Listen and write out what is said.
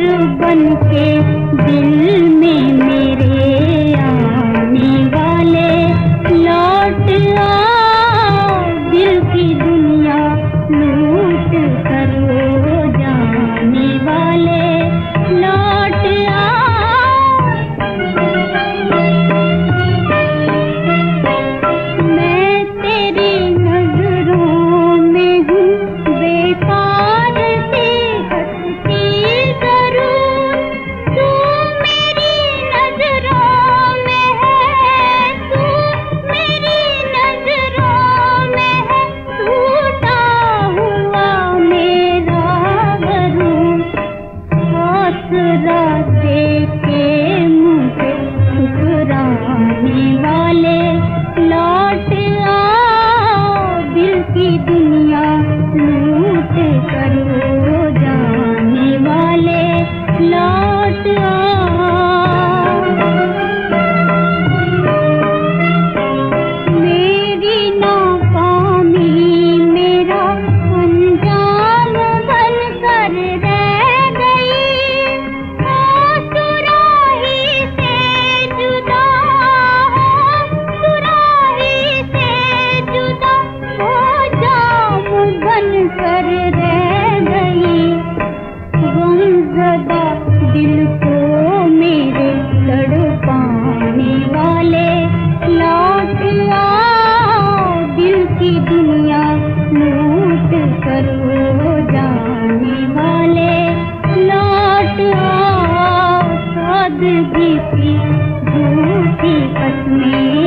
बन के दिल में मेरे ज़िंदगी झूठी कसमें